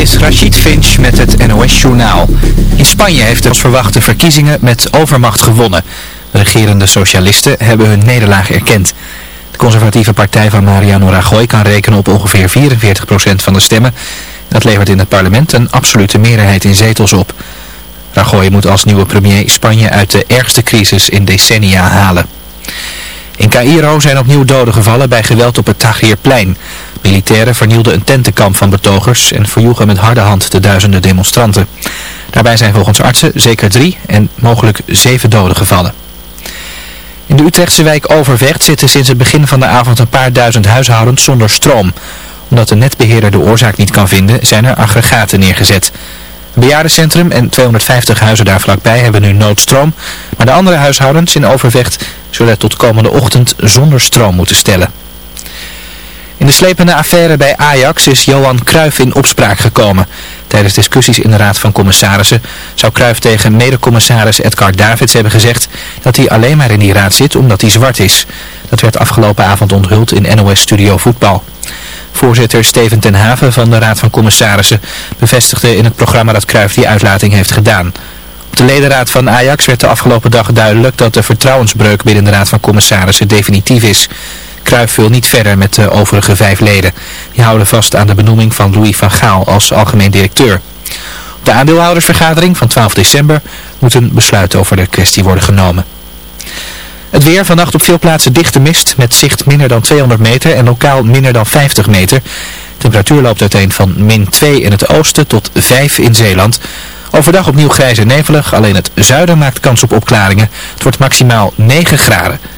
is Rachid Finch met het NOS-journaal. In Spanje heeft de verwachte verkiezingen met overmacht gewonnen. De regerende socialisten hebben hun nederlaag erkend. De conservatieve partij van Mariano Rajoy kan rekenen op ongeveer 44% van de stemmen. Dat levert in het parlement een absolute meerderheid in zetels op. Rajoy moet als nieuwe premier Spanje uit de ergste crisis in decennia halen. In Cairo zijn opnieuw doden gevallen bij geweld op het Tahrirplein. Militairen vernielden een tentenkamp van betogers en verjoegen met harde hand de duizenden demonstranten. Daarbij zijn volgens artsen zeker drie en mogelijk zeven doden gevallen. In de Utrechtse wijk Overvecht zitten sinds het begin van de avond een paar duizend huishoudens zonder stroom. Omdat de netbeheerder de oorzaak niet kan vinden, zijn er aggregaten neergezet. Een bejaardencentrum en 250 huizen daar vlakbij hebben nu noodstroom. Maar de andere huishoudens in Overvecht zullen tot komende ochtend zonder stroom moeten stellen. In de slepende affaire bij Ajax is Johan Cruijff in opspraak gekomen. Tijdens discussies in de Raad van Commissarissen zou Cruijff tegen medecommissaris Edgar Davids hebben gezegd dat hij alleen maar in die raad zit omdat hij zwart is. Dat werd afgelopen avond onthuld in NOS Studio Voetbal. Voorzitter Steven ten Haven van de Raad van Commissarissen bevestigde in het programma dat Cruijff die uitlating heeft gedaan. Op de ledenraad van Ajax werd de afgelopen dag duidelijk dat de vertrouwensbreuk binnen de Raad van Commissarissen definitief is. Cruijff wil niet verder met de overige vijf leden. Die houden vast aan de benoeming van Louis van Gaal als algemeen directeur. Op de aandeelhoudersvergadering van 12 december moet een besluit over de kwestie worden genomen. Het weer vannacht op veel plaatsen dichte mist met zicht minder dan 200 meter en lokaal minder dan 50 meter. temperatuur loopt uiteen van min 2 in het oosten tot 5 in Zeeland. Overdag opnieuw grijs en nevelig, alleen het zuiden maakt kans op opklaringen. Het wordt maximaal 9 graden.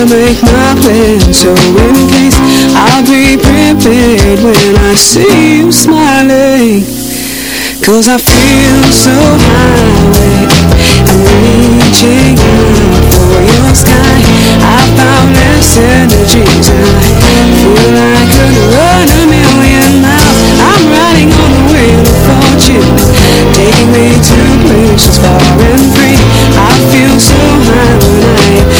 Gotta make my plan so in case I'll be prepared when I see you smiling. Cause I feel so high reaching out for your sky. I found this energies I feel I could run a million miles. I'm riding on the wheel of fortune. Taking me to places far and free. I feel so high when I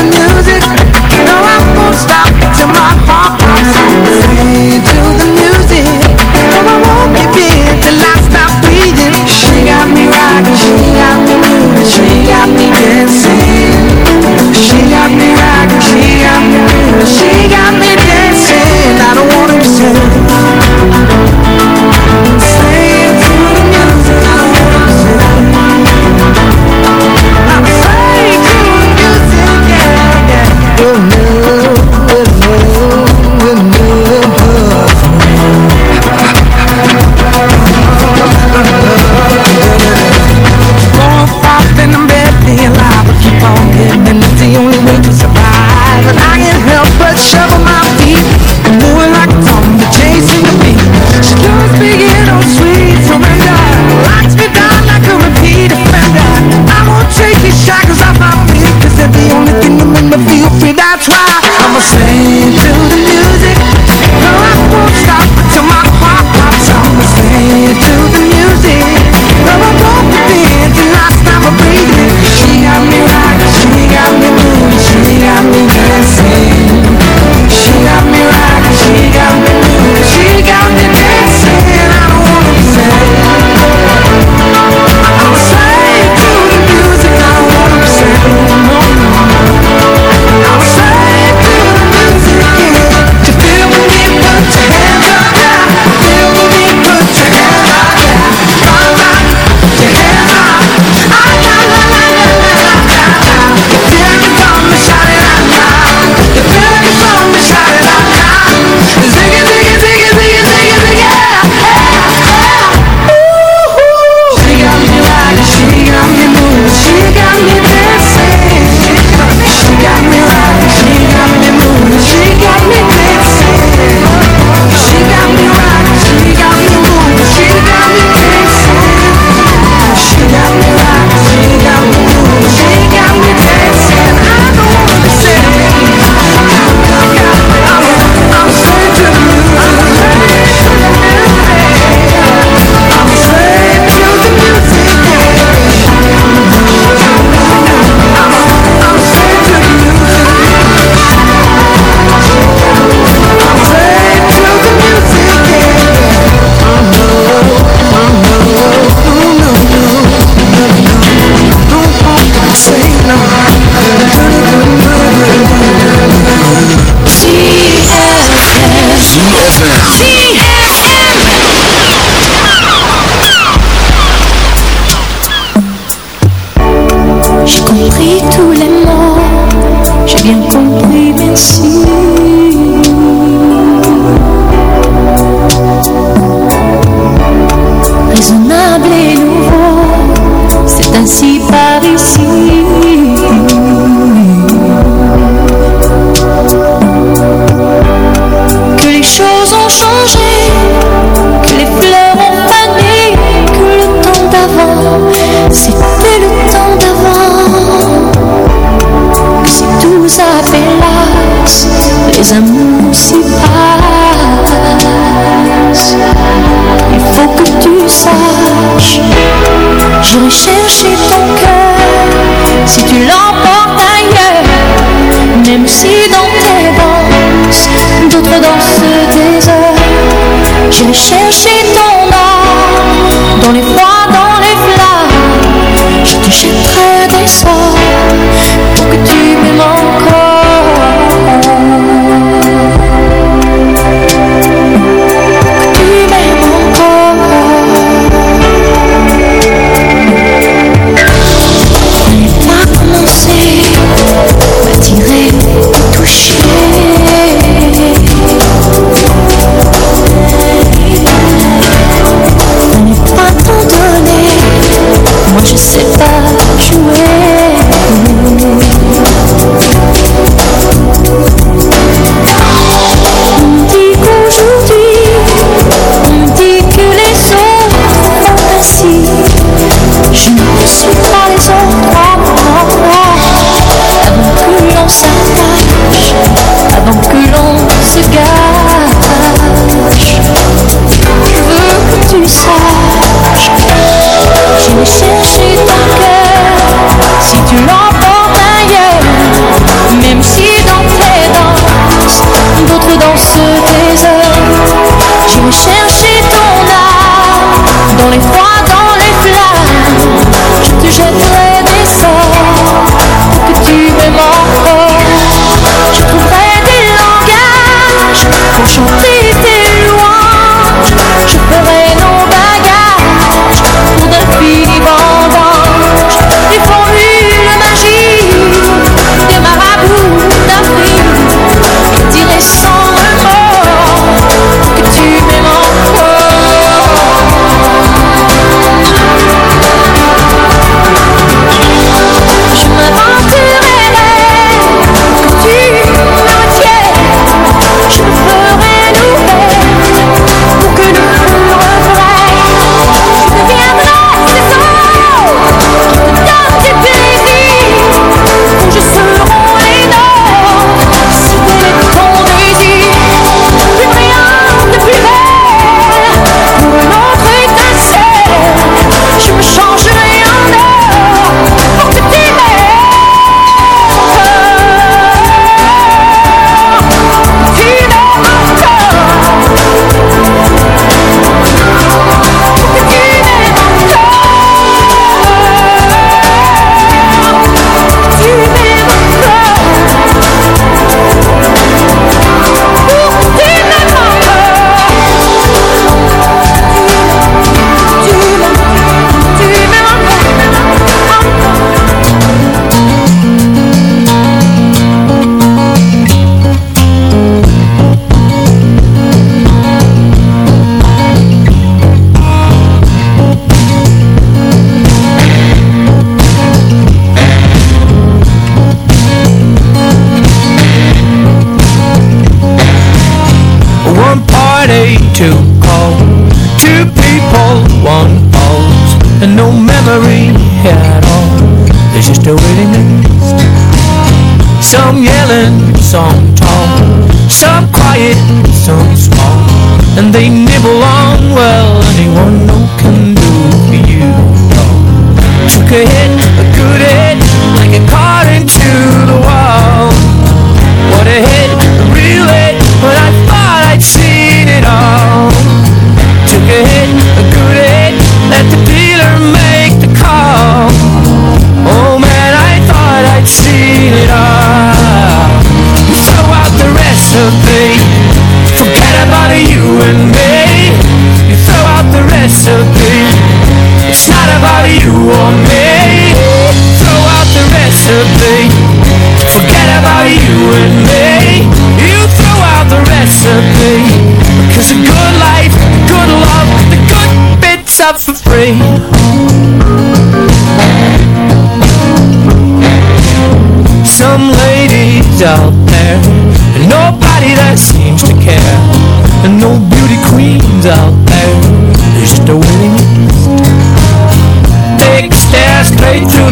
and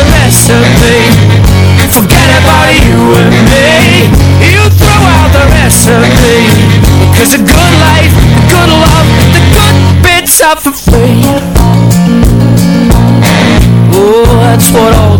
the mess forget about you and me. You throw out the recipe. Cause a good life, a good love The good bits are for free. Oh, that's what all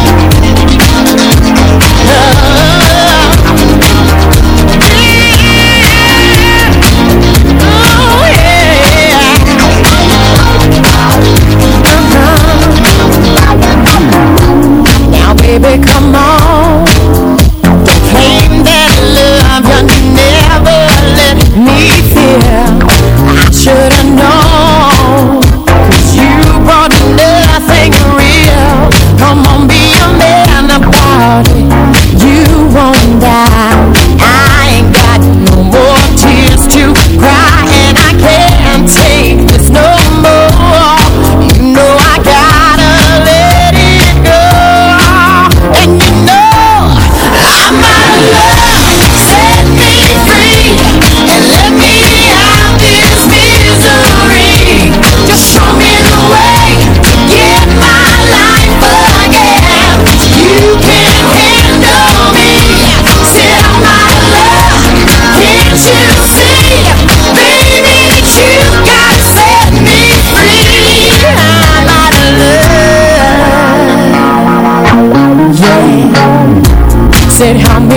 said how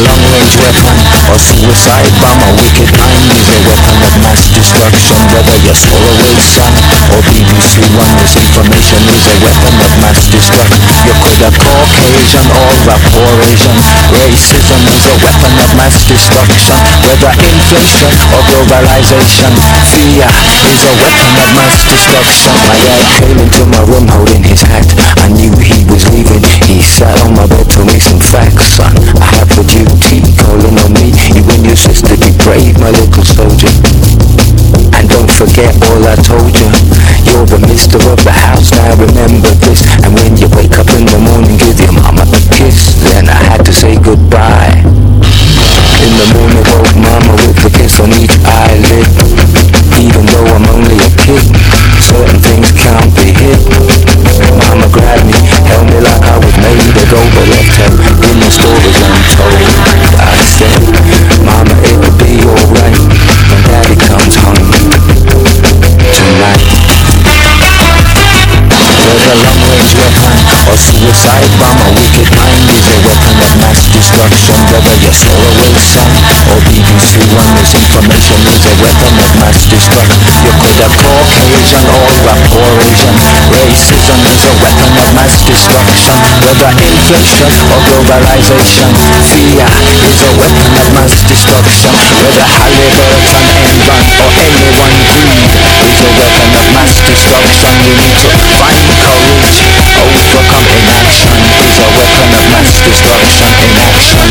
Whether long-range weapon or suicide bomb A wicked mind is a weapon of mass destruction Whether your Solarway son or BBC One Misinformation is a weapon of mass destruction. You could have Caucasian or rap or Asian Racism is a weapon of mass destruction. Whether inflation or globalization Fear is a weapon of mass destruction. My dad came into my room holding his hat. I knew he was leaving. He sat on my bed, told me some facts, son. I have a duty calling on me. You and your sister be brave, my little soldier. And don't forget all I told you You're the mister of the house, now remember this. And when you wake up in the morning, give your mama a kiss. Then I had to say goodbye Misinformation is a weapon of mass destruction You could have Caucasian or rap Asian. Racism is a weapon of mass destruction. Whether inflation or globalization Fear is a weapon of mass destruction. Whether Halliburton, Enron or anyone greed Is a weapon of mass destruction. We need to find courage Overcome inaction. Is a weapon of mass destruction Inaction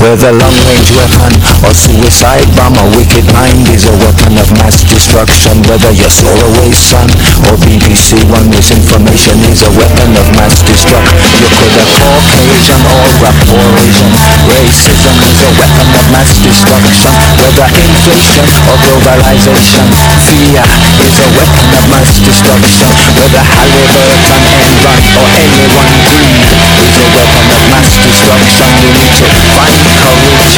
Whether long-range weapon or suicide bomb. A wicked mind is a weapon of mass destruction. Whether your Solarway son or BBC One Misinformation is a weapon of mass destruction. You could have Caucasian or rap or Asian Racism is a weapon of mass destruction. Whether inflation or globalization Fear is a weapon of mass destruction. Whether Halliburton, Enron or anyone greed Is a weapon of mass destruction. We need to find courage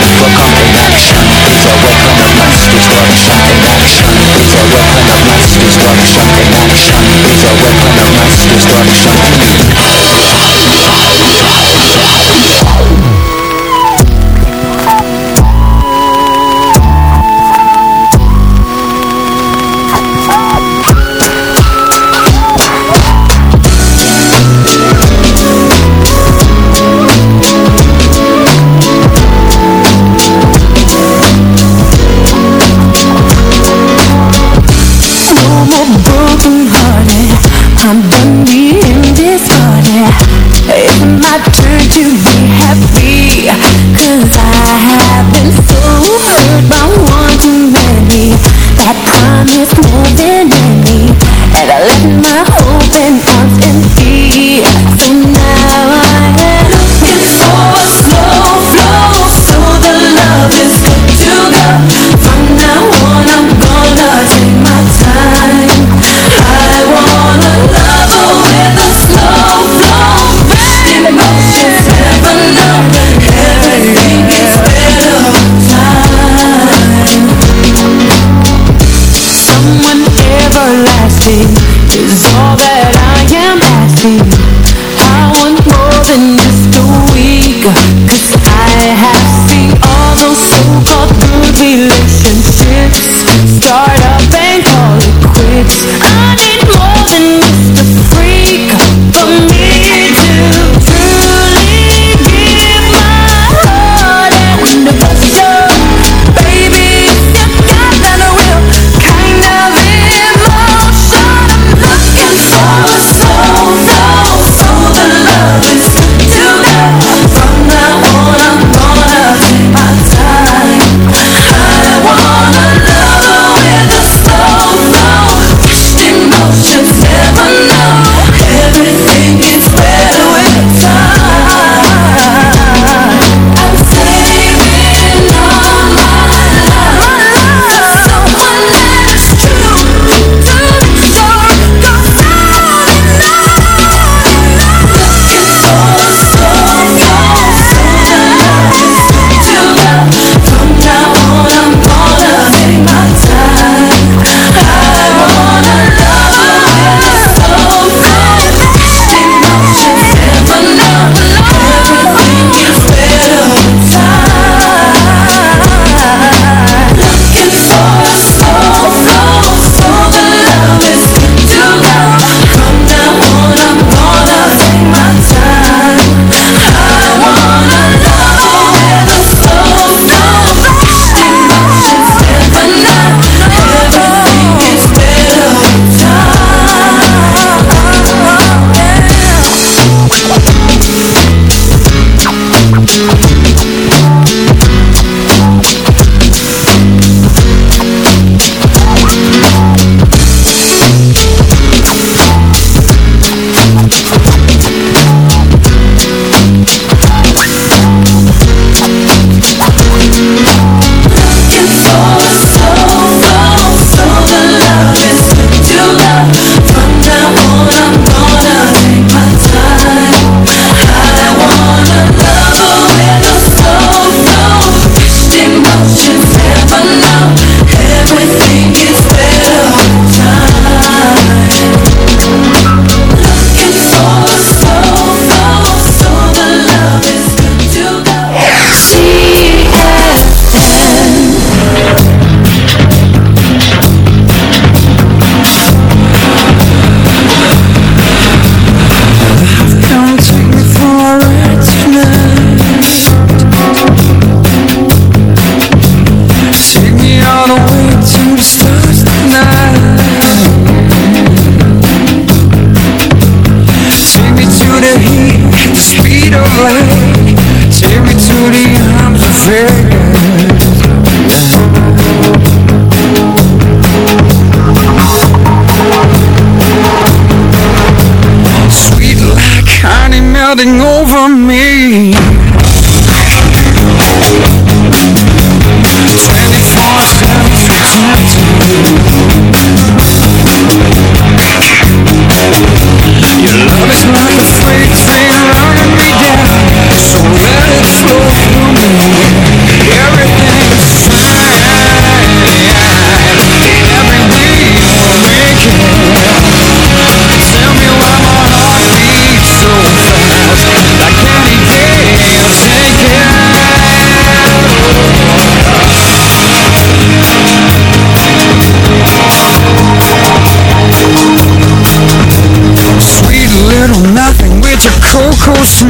Overcome inaction is a weapon of mass destruction. Inaction a weapon of mass destruction. Inaction a weapon of mass destruction flooding over me Twenty-four-seven fixing os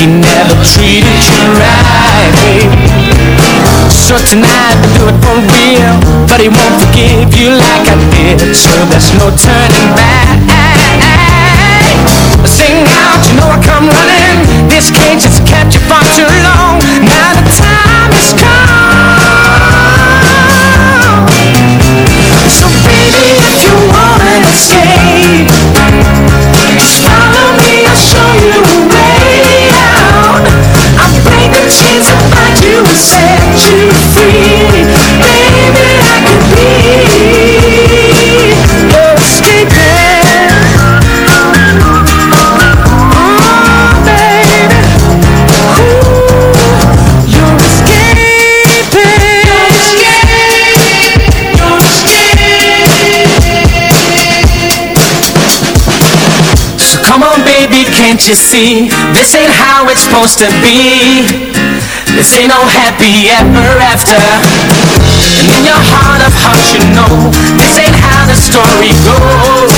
He never treated you right, babe. So tonight I do it for real. But he won't forgive you like I did. So there's no turning back. can't you see? This ain't how it's supposed to be. This ain't no happy ever after. And in your heart of hearts, you know this ain't how the story goes.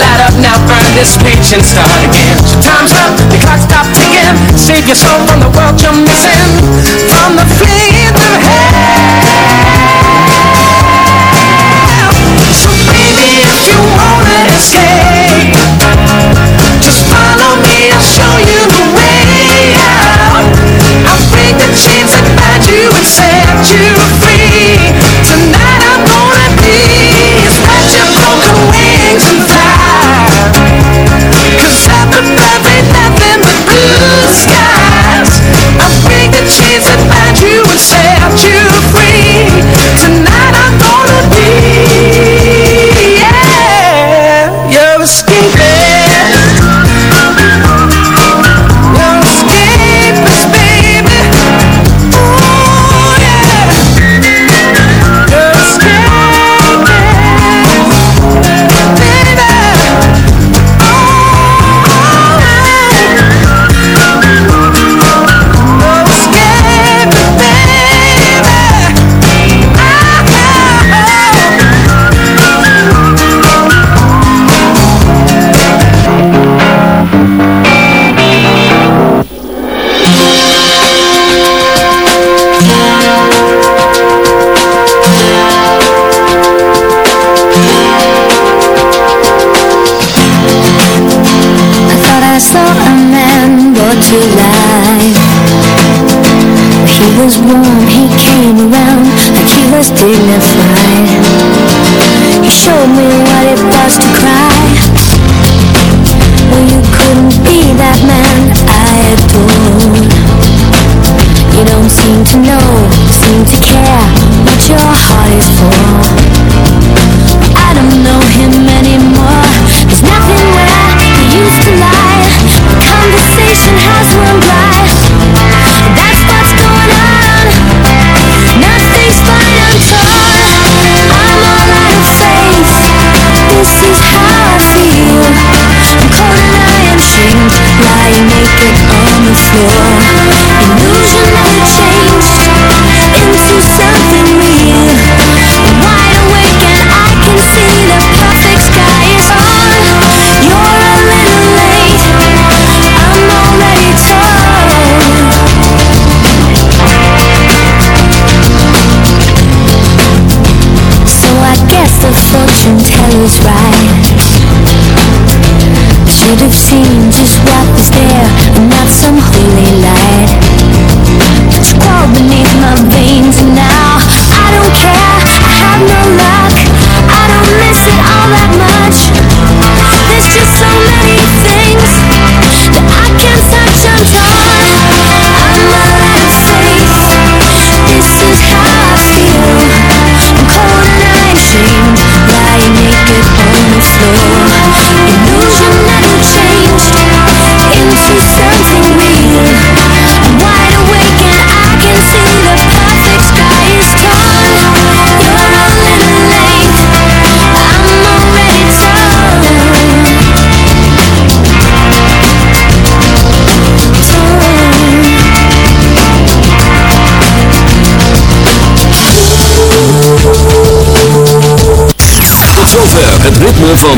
Light up now, burn this page and start again. Your time's up, the clock stopped ticking. Save your soul from the world you're missing, from the flames of hell.